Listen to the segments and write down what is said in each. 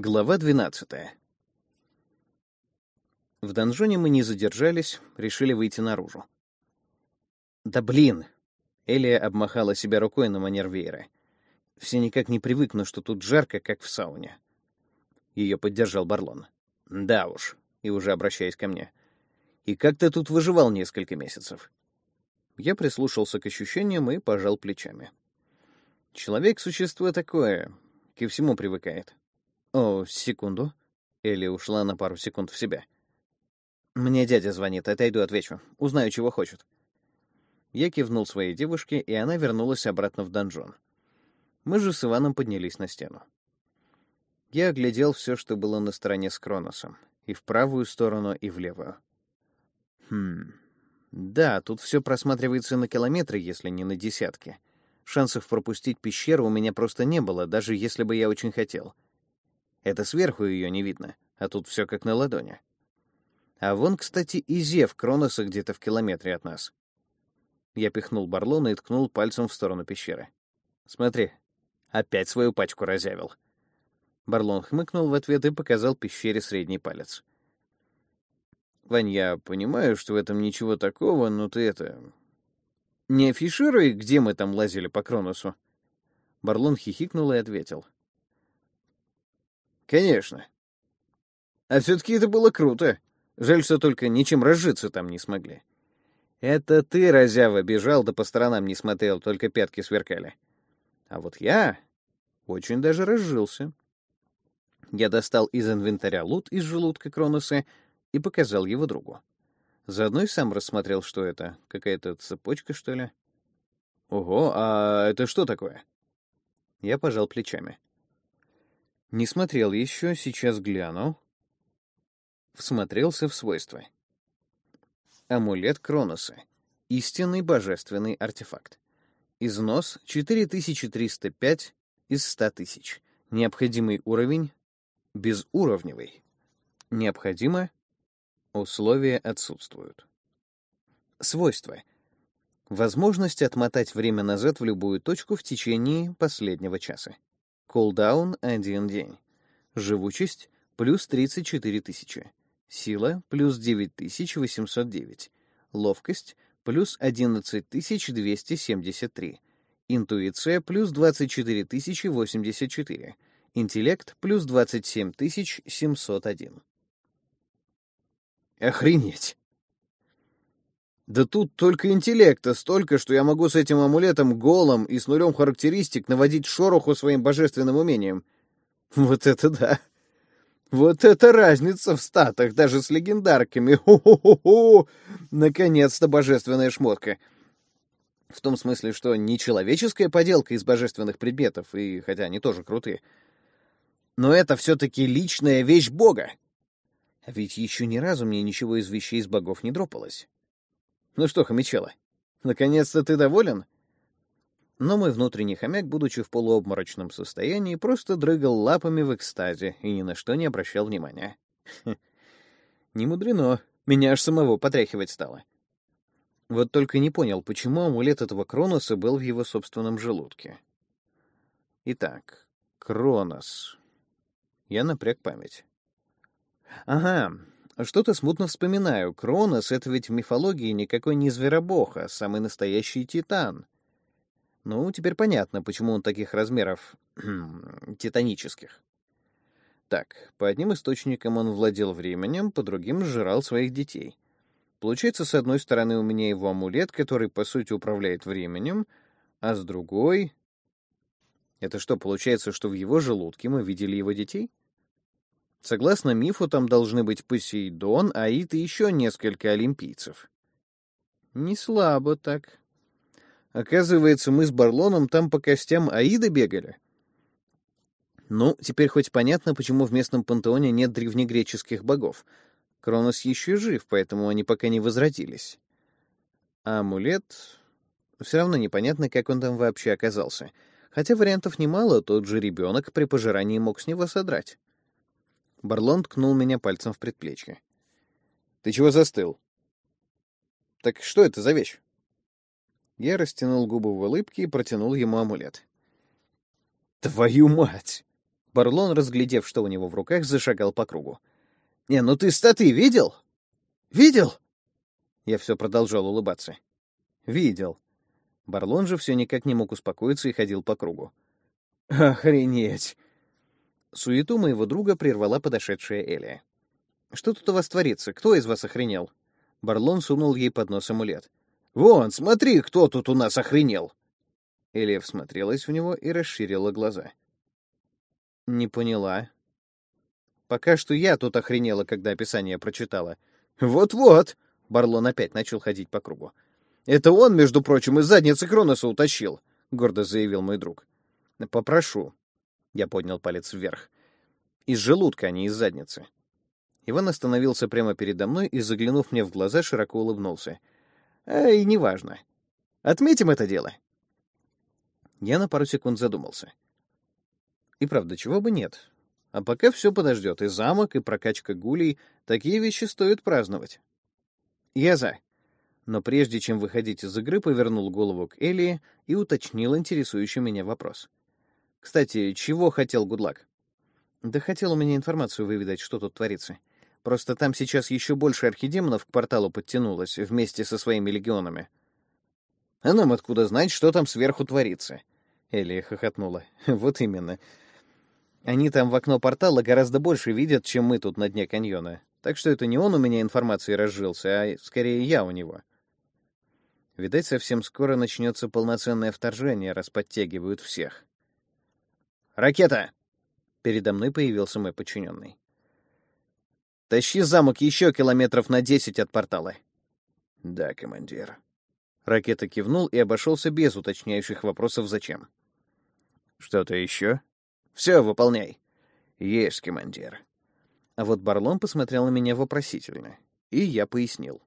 Глава 12. В донжоне мы не задержались, решили выйти наружу. «Да блин!» — Элия обмахала себя рукой на манер веера. «Все никак не привыкну, что тут жарко, как в сауне». Ее поддержал Барлон. «Да уж», — и уже обращаясь ко мне. «И как ты тут выживал несколько месяцев?» Я прислушался к ощущениям и пожал плечами. «Человек — существо такое, ко всему привыкает. «О, секунду». Элли ушла на пару секунд в себя. «Мне дядя звонит, отойду, отвечу. Узнаю, чего хочет». Я кивнул своей девушке, и она вернулась обратно в донжон. Мы же с Иваном поднялись на стену. Я оглядел все, что было на стороне с Кроносом, и в правую сторону, и в левую. Хм... Да, тут все просматривается на километры, если не на десятки. Шансов пропустить пещеру у меня просто не было, даже если бы я очень хотел — это сверху ее не видно, а тут все как на ладони. А вон, кстати, и зев Кроноса где-то в километре от нас. Я пихнул Барлона и ткнул пальцем в сторону пещеры. «Смотри, опять свою пачку разявил». Барлон хмыкнул в ответ и показал пещере средний палец. «Вань, я понимаю, что в этом ничего такого, но ты это... Не афишируй, где мы там лазили по Кроносу». Барлон хихикнул и ответил. Конечно. А все-таки это было круто. Жаль, что только ничем разжиться там не смогли. Это ты, разява, бежал, да по сторонам не смотрел, только пятки сверкали. А вот я очень даже разжился. Я достал из инвентаря лут из желудка Кроноса и показал его другу. Заодно и сам рассмотрел, что это. Какая-то цепочка, что ли? Ого, а это что такое? Я пожал плечами. Не смотрел еще, сейчас гляну. Всмотрелся в свойства. Амулет Кроноса. Истинный божественный артефакт. Износ 4305 из 100 тысяч. Необходимый уровень — безуровневый. Необходимо — условия отсутствуют. Свойства. Возможность отмотать время назад в любую точку в течение последнего часа. Кулдаун — один день. Живучесть — плюс 34 тысячи. Сила — плюс 9809. Ловкость — плюс 11273. Интуиция — плюс 24084. Интеллект — плюс 27701. Охренеть! Да тут только интеллекта столько, что я могу с этим амулетом голым и с нулем характеристик наводить шороху своим божественным умением. Вот это да! Вот это разница в статах, даже с легендарками. Ху-ху-ху-ху! Наконец-то божественная шмотка. В том смысле, что не человеческая поделка из божественных предметов, и хотя они тоже крутые. Но это все-таки личная вещь Бога. А ведь еще ни разу мне ничего из вещей из богов не дропалось. Ну что, хомячела, наконец-то ты доволен? Но мой внутренний хомяк, будучи в полуобморочном состоянии, просто дрыгал лапами в экстазе и ни на что не обращал внимания. Не мудрено, меня аж самого потряхивать стало. Вот только не понял, почему амулет этого Кроноса был в его собственном желудке. Итак, Кронос. Я напряг память. Ага, что-то смутно вспоминаю. Кронос — это ведь в мифологии никакой не зверобог, а самый настоящий титан. Ну, теперь понятно, почему он таких размеров титанических. Так, по одним источникам он владел временем, по другим сжирал своих детей. Получается, с одной стороны у меня его амулет, который, по сути, управляет временем, а с другой... Это что, получается, что в его желудке мы видели его детей? Согласно мифу, там должны быть Посейдон, Аид и еще несколько олимпийцев. Не слабо так. Оказывается, мы с Барлоном там по костям Аида бегали. Ну, теперь хоть понятно, почему в местном пантеоне нет древнегреческих богов. Кронос еще жив, поэтому они пока не возродились. А амулет... Все равно непонятно, как он там вообще оказался. Хотя вариантов немало, тот же ребенок при пожирании мог с него содрать. Барлон ткнул меня пальцем в предплечье. «Ты чего застыл?» «Так что это за вещь?» Я растянул губы в улыбке и протянул ему амулет. «Твою мать!» Барлон, разглядев, что у него в руках, зашагал по кругу. «Не, ну ты статы видел? Видел?» Я все продолжал улыбаться. «Видел». Барлон же все никак не мог успокоиться и ходил по кругу. «Охренеть!» Суету моего друга прервала подошедшая Элия. «Что тут у вас творится? Кто из вас охренел?» Барлон сунул ей под нос амулет. «Вон, смотри, кто тут у нас охренел!» Элия всмотрелась в него и расширила глаза. «Не поняла». «Пока что я тут охренела, когда описание прочитала». «Вот-вот!» — Барлон опять начал ходить по кругу. «Это он, между прочим, из задницы Кроноса утащил», — гордо заявил мой друг. «Попрошу». Я поднял палец вверх. «Из желудка, а не из задницы». Иван остановился прямо передо мной и, заглянув мне в глаза, широко улыбнулся. «Эй, неважно. Отметим это дело». Я на пару секунд задумался. И правда, чего бы нет. А пока все подождет, и замок, и прокачка гулей, такие вещи стоит праздновать. Я за. Но прежде чем выходить из игры, повернул голову к Элии и уточнил интересующий меня вопрос. «Кстати, чего хотел Гудлак?» «Да хотел у меня информацию выведать, что тут творится. Просто там сейчас еще больше архидемонов к порталу подтянулось вместе со своими легионами. А нам откуда знать, что там сверху творится? Элия хохотнула. Вот именно. Они там в окно портала гораздо больше видят, чем мы тут на дне каньона. Так что это не он у меня информацией разжился, а скорее я у него. Видать, совсем скоро начнется полноценное вторжение, раз подтягивают всех. «Ракета!» Передо мной появился мой подчиненный. «Тащи замок еще километров на десять от портала». «Да, командир», Ракета кивнул и обошелся без уточняющих вопросов «зачем?». «Что-то еще?» «Все, выполняй». «Есть, командир». А вот Барлон посмотрел на меня вопросительно, и я пояснил.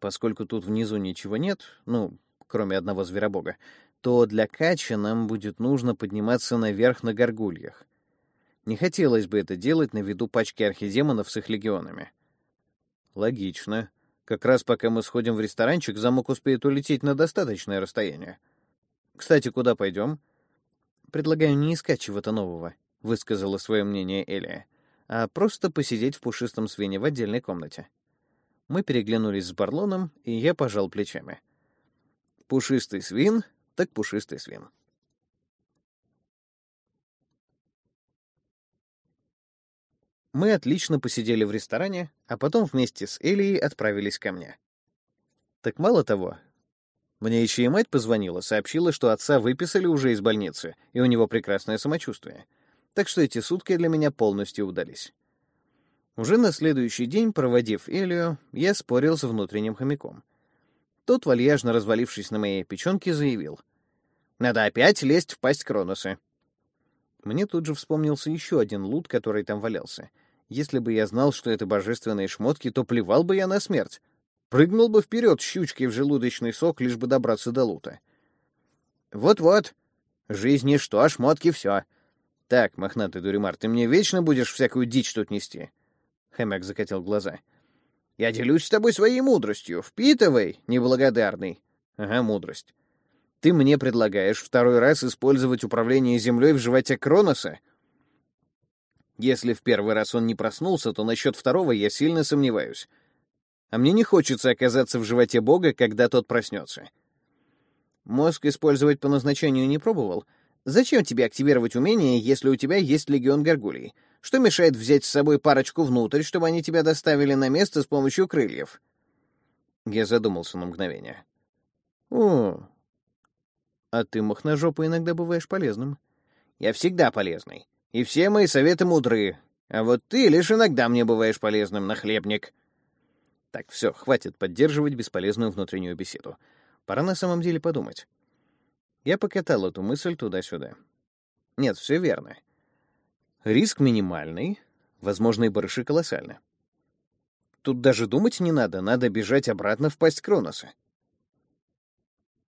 Поскольку тут внизу ничего нет, ну, кроме одного зверобога, то для кача нам будет нужно подниматься наверх на горгульях. Не хотелось бы это делать на виду пачки архидемонов с их легионами. Логично. Как раз пока мы сходим в ресторанчик, замок успеет улететь на достаточное расстояние. Кстати, куда пойдем? Предлагаю не искать чего-то нового, высказала свое мнение Элия, а просто посидеть в пушистом свине в отдельной комнате. Мы переглянулись с Барлоном, и я пожал плечами. Пушистый свин, так пушистый свин. Мы отлично посидели в ресторане, а потом вместе с Элией отправились ко мне. Так мало того, мне еще и мать позвонила, сообщила, что отца выписали уже из больницы, и у него прекрасное самочувствие. Так что эти сутки для меня полностью удались. Уже на следующий день, проводив Элию, я спорил с внутренним хомяком. Тот, вальяжно развалившись на моей печенке, заявил. «Надо опять лезть в пасть Кроноса». Мне тут же вспомнился еще один лут, который там валялся — если бы я знал, что это божественные шмотки, то плевал бы я на смерть. Прыгнул бы вперед щучкой в желудочный сок, лишь бы добраться до лута. Вот-вот. Жизнь ничто, а шмотки все. Так, мохнатый дуримар, ты мне вечно будешь всякую дичь тут нести. Хомяк закатил глаза. Я делюсь с тобой своей мудростью. Впитывай, неблагодарный. Ага, мудрость. Ты мне предлагаешь второй раз использовать управление землей в животе Кроноса? Если в первый раз он не проснулся, то насчет второго я сильно сомневаюсь. А мне не хочется оказаться в животе Бога, когда тот проснется. Мозг использовать по назначению не пробовал. Зачем тебе активировать умение, если у тебя есть легион горгулей? Что мешает взять с собой парочку внутрь, чтобы они тебя доставили на место с помощью крыльев? Я задумался на мгновение. О, а ты, махножопа, иногда бываешь полезным. Я всегда полезный. И все мои советы мудры. А вот ты лишь иногда мне бываешь полезным, нахлебник. Так, все, хватит поддерживать бесполезную внутреннюю беседу. Пора на самом деле подумать. Я покатал эту мысль туда-сюда. Нет, все верно. Риск минимальный, возможные барыши колоссальны. Тут даже думать не надо, надо бежать обратно в пасть Кроноса.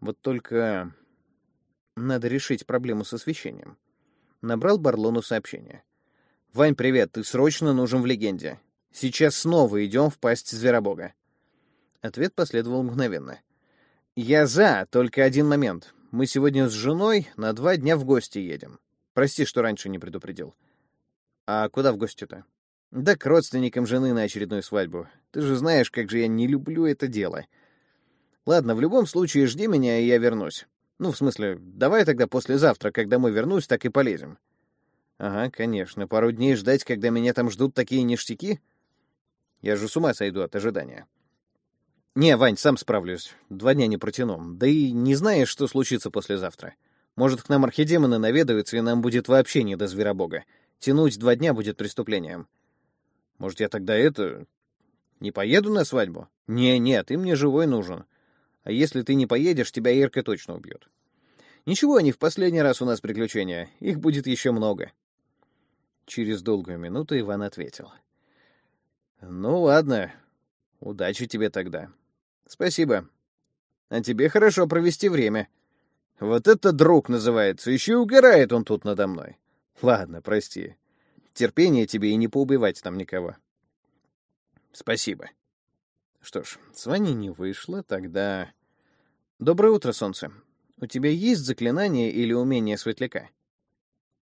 Вот только надо решить проблему с освещением. Набрал Барлону сообщение. «Вань, привет, ты срочно нужен в легенде. Сейчас снова идем в пасть Зверобога». Ответ последовал мгновенно. «Я за, только один момент. Мы сегодня с женой на два дня в гости едем. Прости, что раньше не предупредил. А куда в гости-то? Да к родственникам жены на очередную свадьбу. Ты же знаешь, как же я не люблю это дело. Ладно, в любом случае жди меня, и я вернусь. Ну, в смысле, давай тогда послезавтра, как домой вернусь, так и полезем. Ага, конечно. Пару дней ждать, когда меня там ждут такие ништяки? Я же с ума сойду от ожидания. Не, Вань, сам справлюсь. Два дня не протяну. Да и не знаешь, что случится послезавтра. Может, к нам архидемоны наведаются, и нам будет вообще не до зверобога. Тянуть два дня будет преступлением. Может, я тогда это... Не поеду на свадьбу? Не, нет, ты мне живой нужен. А если ты не поедешь, тебя Ирка точно убьет. Ничего, не в последний раз у нас приключения. Их будет еще много. Через долгую минуту Иван ответил. Ну ладно. Удачи тебе тогда. Спасибо. А тебе хорошо провести время. Вот это друг называется. Еще и угорает он тут надо мной. Ладно, прости. Терпение тебе и не поубивать там никого. Спасибо. Что ж, с Ваней не вышло, тогда... Доброе утро, солнце. У тебя есть заклинание или умение светляка?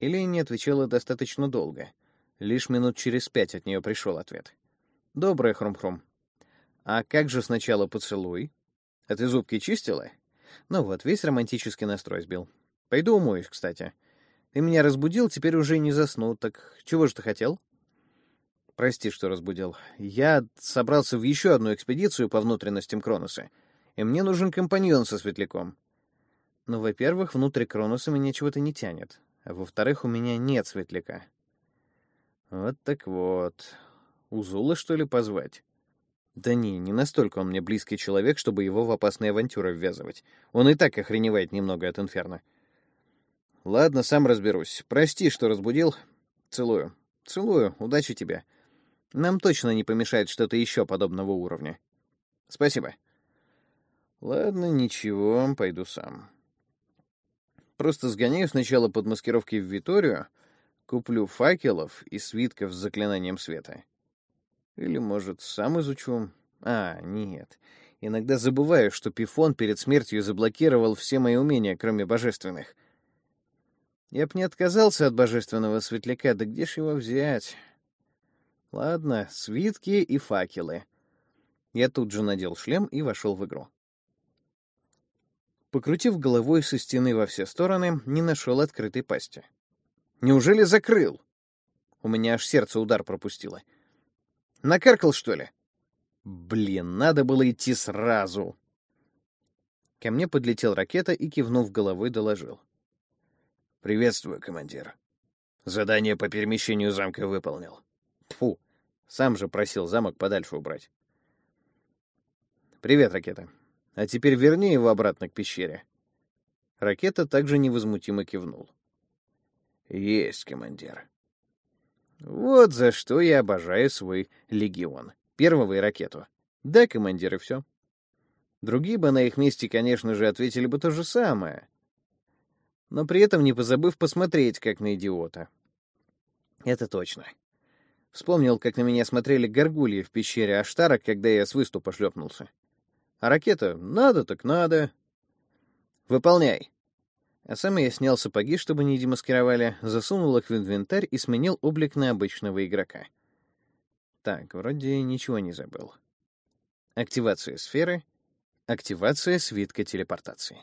Или не отвечала достаточно долго. Лишь минут через пять от нее пришел ответ. Доброе, Хрум-Хрум. А как же сначала поцелуй? А ты зубки чистила? Ну вот, весь романтический настрой сбил. Пойду умоюсь, кстати. Ты меня разбудил, теперь уже не засну. Так чего же ты хотел? Прости, что разбудил. Я собрался в еще одну экспедицию по внутренностям Кроноса, и мне нужен компаньон со светляком. Но, во-первых, внутрь Кроноса меня чего-то не тянет, а во-вторых, у меня нет светляка. Вот так вот. Узула, что ли, позвать? Да не, не настолько он мне близкий человек, чтобы его в опасные авантюры ввязывать. Он и так охреневает немного от инферно. Ладно, сам разберусь. Прости, что разбудил. Целую. Целую. Удачи тебе. Нам точно не помешает что-то еще подобного уровня. Спасибо. Ладно, ничего, пойду сам. Просто сгоняю сначала под маскировки в Виторию, куплю факелов и свитков с заклинанием света. Или, может, сам изучу? А, нет. Иногда забываю, что Пифон перед смертью заблокировал все мои умения, кроме божественных — я б не отказался от божественного светляка, да где ж его взять? Ладно, свитки и факелы. Я тут же надел шлем и вошел в игру. Покрутив головой со стены во все стороны, не нашел открытой пасти. Неужели закрыл? У меня аж сердце удар пропустило. Накаркал, что ли? Блин, надо было идти сразу. Ко мне подлетел ракета и, кивнув головой, доложил. «Приветствую, командир. Задание по перемещению замка выполнил». Фу, сам же просил замок подальше убрать. «Привет, ракета. А теперь верни его обратно к пещере». Ракета также невозмутимо кивнул. «Есть, командир». Вот за что я обожаю свой легион. Первого и ракету. Да, командир, и все. Другие бы на их месте, конечно же, ответили бы то же самое но при этом не позабыв посмотреть, как на идиота. Это точно. Вспомнил, как на меня смотрели горгульи в пещере Аштара, когда я с выступа шлепнулся. А ракета «надо так надо». «Выполняй». А сам я снял сапоги, чтобы не демаскировали, засунул их в инвентарь и сменил облик на обычного игрока. Так, вроде ничего не забыл. Активация сферы, активация свитка телепортации.